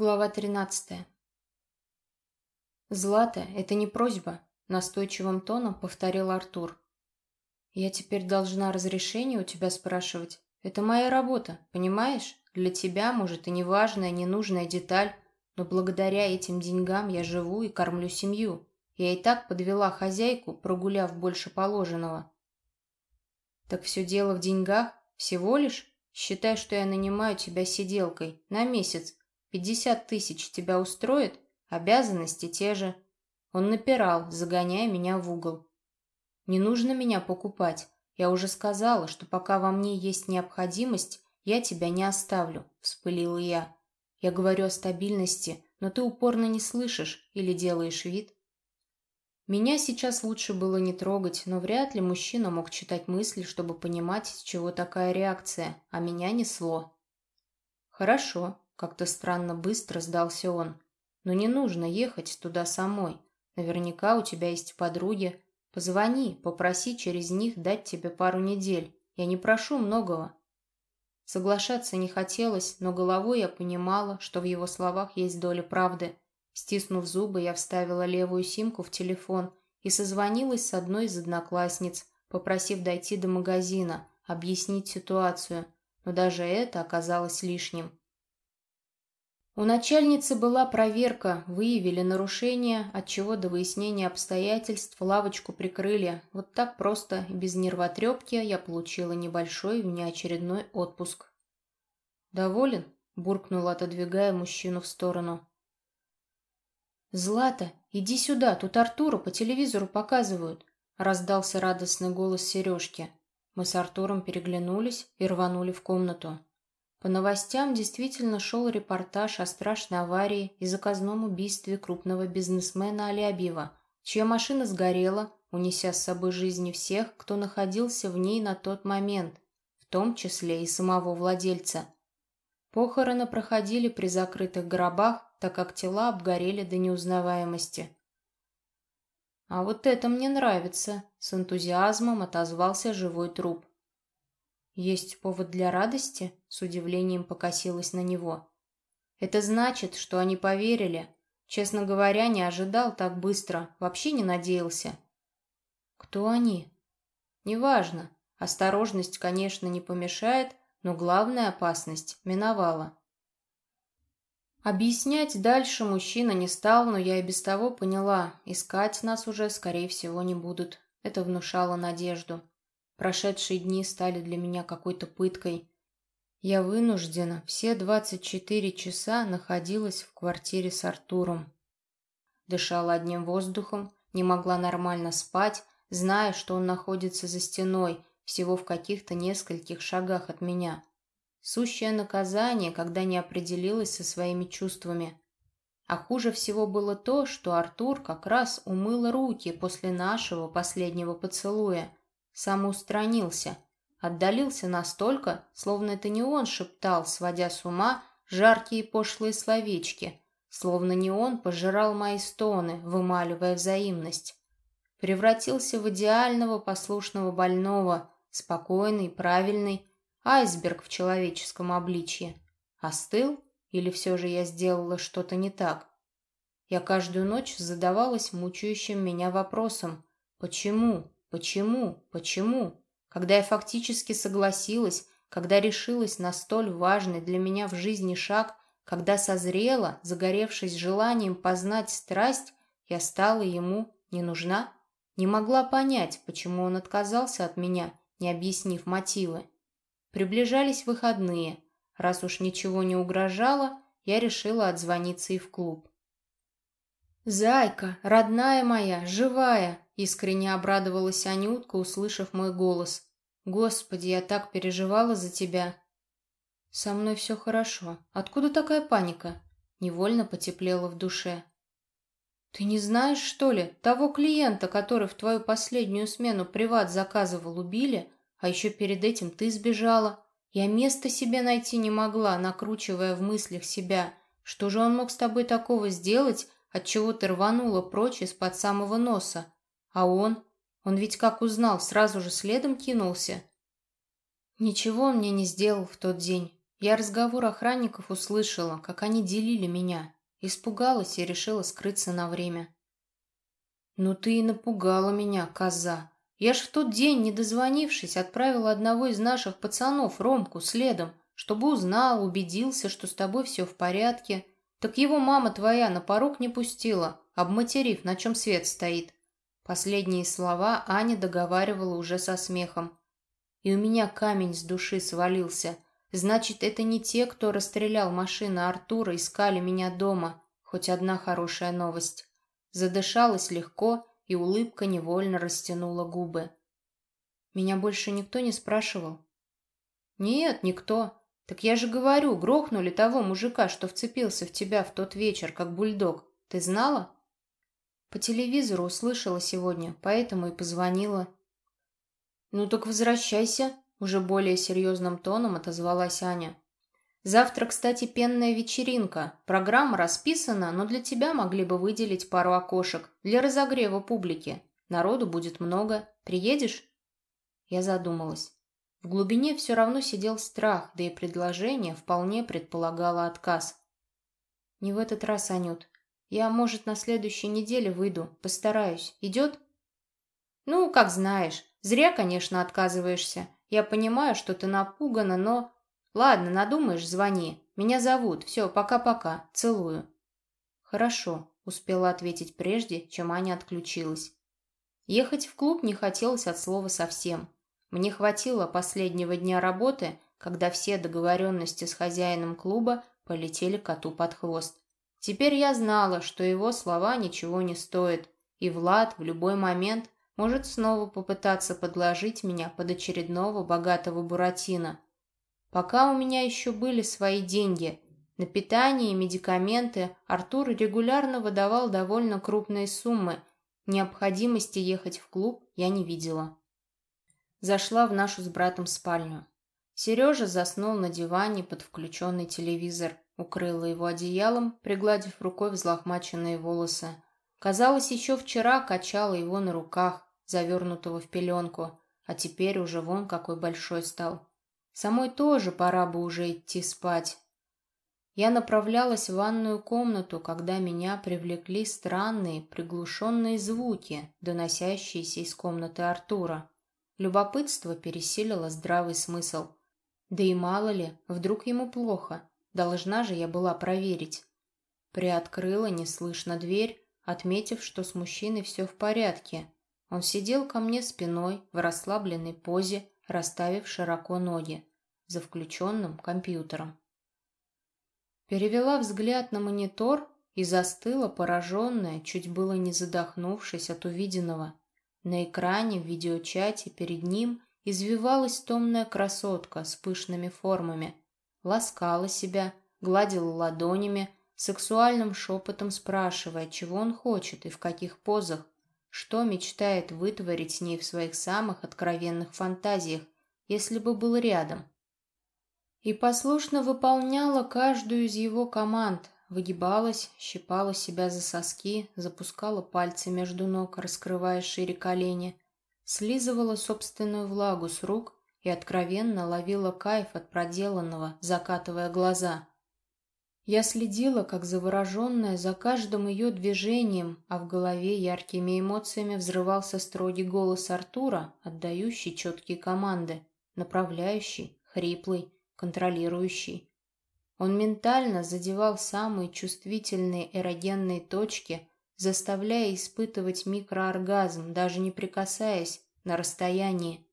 Глава 13. «Злата, это не просьба», — настойчивым тоном повторил Артур. «Я теперь должна разрешение у тебя спрашивать. Это моя работа, понимаешь? Для тебя, может, и не важная, ненужная деталь, но благодаря этим деньгам я живу и кормлю семью. Я и так подвела хозяйку, прогуляв больше положенного». «Так все дело в деньгах? Всего лишь? Считай, что я нанимаю тебя сиделкой. На месяц, Пятьдесят тысяч тебя устроит? Обязанности те же. Он напирал, загоняя меня в угол. Не нужно меня покупать. Я уже сказала, что пока во мне есть необходимость, я тебя не оставлю, вспылила я. Я говорю о стабильности, но ты упорно не слышишь или делаешь вид. Меня сейчас лучше было не трогать, но вряд ли мужчина мог читать мысли, чтобы понимать, с чего такая реакция, а меня несло. Хорошо, как-то странно быстро сдался он. Но не нужно ехать туда самой. Наверняка у тебя есть подруги. Позвони, попроси через них дать тебе пару недель. Я не прошу многого. Соглашаться не хотелось, но головой я понимала, что в его словах есть доля правды. Стиснув зубы, я вставила левую симку в телефон и созвонилась с одной из одноклассниц, попросив дойти до магазина, объяснить ситуацию. Но даже это оказалось лишним. У начальницы была проверка, выявили нарушение, отчего до выяснения обстоятельств лавочку прикрыли. Вот так просто, без нервотрепки, я получила небольшой внеочередной отпуск. «Доволен?» – буркнул, отодвигая мужчину в сторону. «Злата, иди сюда, тут Артура по телевизору показывают», – раздался радостный голос Сережки. Мы с Артуром переглянулись и рванули в комнату. По новостям действительно шел репортаж о страшной аварии и заказном убийстве крупного бизнесмена Алиабива, чья машина сгорела, унеся с собой жизни всех, кто находился в ней на тот момент, в том числе и самого владельца. Похороны проходили при закрытых гробах, так как тела обгорели до неузнаваемости. «А вот это мне нравится», — с энтузиазмом отозвался живой труп. «Есть повод для радости?» — с удивлением покосилась на него. «Это значит, что они поверили. Честно говоря, не ожидал так быстро, вообще не надеялся». «Кто они?» «Неважно. Осторожность, конечно, не помешает, но главная опасность миновала». Объяснять дальше мужчина не стал, но я и без того поняла, искать нас уже, скорее всего, не будут. Это внушало надежду. Прошедшие дни стали для меня какой-то пыткой. Я вынуждена все 24 часа находилась в квартире с Артуром. Дышала одним воздухом, не могла нормально спать, зная, что он находится за стеной, всего в каких-то нескольких шагах от меня. Сущее наказание, когда не определилась со своими чувствами. А хуже всего было то, что Артур как раз умыл руки после нашего последнего поцелуя – самоустранился, отдалился настолько, словно это не он шептал, сводя с ума жаркие пошлые словечки, словно не он пожирал мои стоны, вымаливая взаимность. Превратился в идеального послушного больного, спокойный, правильный, айсберг в человеческом обличье. Остыл? Или все же я сделала что-то не так? Я каждую ночь задавалась мучающим меня вопросом «Почему? Почему? Почему? Когда я фактически согласилась, когда решилась на столь важный для меня в жизни шаг, когда созрела, загоревшись желанием познать страсть, я стала ему не нужна? Не могла понять, почему он отказался от меня, не объяснив мотивы. Приближались выходные. Раз уж ничего не угрожало, я решила отзвониться и в клуб. «Зайка, родная моя, живая!» Искренне обрадовалась Анютка, услышав мой голос. «Господи, я так переживала за тебя!» «Со мной все хорошо. Откуда такая паника?» Невольно потеплело в душе. «Ты не знаешь, что ли, того клиента, который в твою последнюю смену приват заказывал, убили? А еще перед этим ты сбежала. Я места себе найти не могла, накручивая в мыслях себя. Что же он мог с тобой такого сделать, отчего ты рванула прочь из-под самого носа? А он? Он ведь как узнал, сразу же следом кинулся. Ничего он мне не сделал в тот день. Я разговор охранников услышала, как они делили меня. Испугалась и решила скрыться на время. «Ну ты и напугала меня, коза. Я ж в тот день, не дозвонившись, отправила одного из наших пацанов, Ромку, следом, чтобы узнал, убедился, что с тобой все в порядке. Так его мама твоя на порог не пустила, обматерив, на чем свет стоит». Последние слова Аня договаривала уже со смехом. И у меня камень с души свалился. Значит, это не те, кто расстрелял машину Артура, искали меня дома. Хоть одна хорошая новость. Задышалась легко, и улыбка невольно растянула губы. Меня больше никто не спрашивал. Нет, никто. Так я же говорю, грохнули того мужика, что вцепился в тебя в тот вечер, как бульдог. Ты знала? По телевизору услышала сегодня, поэтому и позвонила. Ну так возвращайся, уже более серьезным тоном отозвалась Аня. Завтра, кстати, пенная вечеринка. Программа расписана, но для тебя могли бы выделить пару окошек для разогрева публики. Народу будет много. Приедешь? Я задумалась. В глубине все равно сидел страх, да и предложение вполне предполагало отказ. Не в этот раз, Анют. Я, может, на следующей неделе выйду. Постараюсь. Идет? Ну, как знаешь. Зря, конечно, отказываешься. Я понимаю, что ты напугана, но... Ладно, надумаешь, звони. Меня зовут. Все, пока-пока. Целую. Хорошо, успела ответить прежде, чем Аня отключилась. Ехать в клуб не хотелось от слова совсем. Мне хватило последнего дня работы, когда все договоренности с хозяином клуба полетели коту под хвост. Теперь я знала, что его слова ничего не стоят, и Влад в любой момент может снова попытаться подложить меня под очередного богатого буратино. Пока у меня еще были свои деньги. На питание и медикаменты Артур регулярно выдавал довольно крупные суммы. Необходимости ехать в клуб я не видела. Зашла в нашу с братом спальню. Сережа заснул на диване под включенный телевизор. Укрыла его одеялом, пригладив рукой взлохмаченные волосы. Казалось, еще вчера качала его на руках, завернутого в пеленку, а теперь уже вон какой большой стал. Самой тоже пора бы уже идти спать. Я направлялась в ванную комнату, когда меня привлекли странные, приглушенные звуки, доносящиеся из комнаты Артура. Любопытство пересилило здравый смысл. Да и мало ли, вдруг ему плохо. Должна же я была проверить. Приоткрыла неслышно дверь, отметив, что с мужчиной все в порядке. Он сидел ко мне спиной в расслабленной позе, расставив широко ноги за включенным компьютером. Перевела взгляд на монитор и застыла, пораженная, чуть было не задохнувшись от увиденного. На экране в видеочате перед ним извивалась томная красотка с пышными формами, ласкала себя, гладила ладонями, сексуальным шепотом спрашивая, чего он хочет и в каких позах, что мечтает вытворить с ней в своих самых откровенных фантазиях, если бы был рядом. И послушно выполняла каждую из его команд, выгибалась, щипала себя за соски, запускала пальцы между ног, раскрывая шире колени, слизывала собственную влагу с рук и откровенно ловила кайф от проделанного, закатывая глаза. Я следила, как завороженная, за каждым ее движением, а в голове яркими эмоциями взрывался строгий голос Артура, отдающий четкие команды, направляющий, хриплый, контролирующий. Он ментально задевал самые чувствительные эрогенные точки, заставляя испытывать микрооргазм, даже не прикасаясь на расстоянии.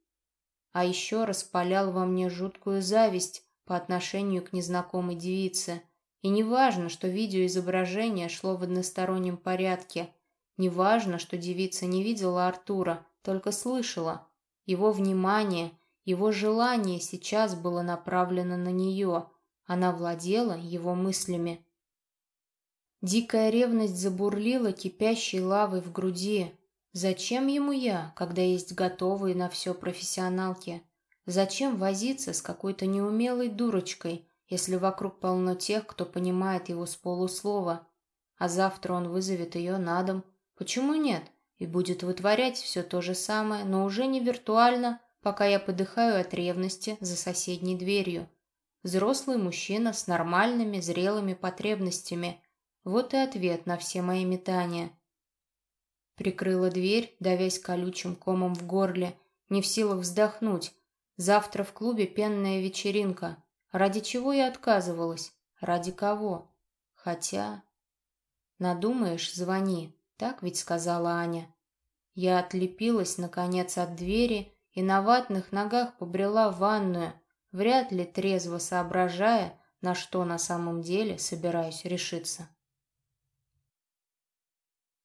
А еще распалял во мне жуткую зависть по отношению к незнакомой девице. И не важно, что видеоизображение шло в одностороннем порядке. Не важно, что девица не видела Артура, только слышала. Его внимание – его желание сейчас было направлено на нее. Она владела его мыслями. Дикая ревность забурлила кипящей лавой в груди. Зачем ему я, когда есть готовые на все профессионалки? Зачем возиться с какой-то неумелой дурочкой, если вокруг полно тех, кто понимает его с полуслова? А завтра он вызовет ее на дом. Почему нет? И будет вытворять все то же самое, но уже не виртуально, пока я подыхаю от ревности за соседней дверью. Взрослый мужчина с нормальными, зрелыми потребностями. Вот и ответ на все мои метания. Прикрыла дверь, давясь колючим комом в горле, не в силах вздохнуть. Завтра в клубе пенная вечеринка. Ради чего я отказывалась? Ради кого? Хотя... Надумаешь, звони. Так ведь сказала Аня. Я отлепилась, наконец, от двери и на ватных ногах побрела в ванную, вряд ли трезво соображая, на что на самом деле собираюсь решиться.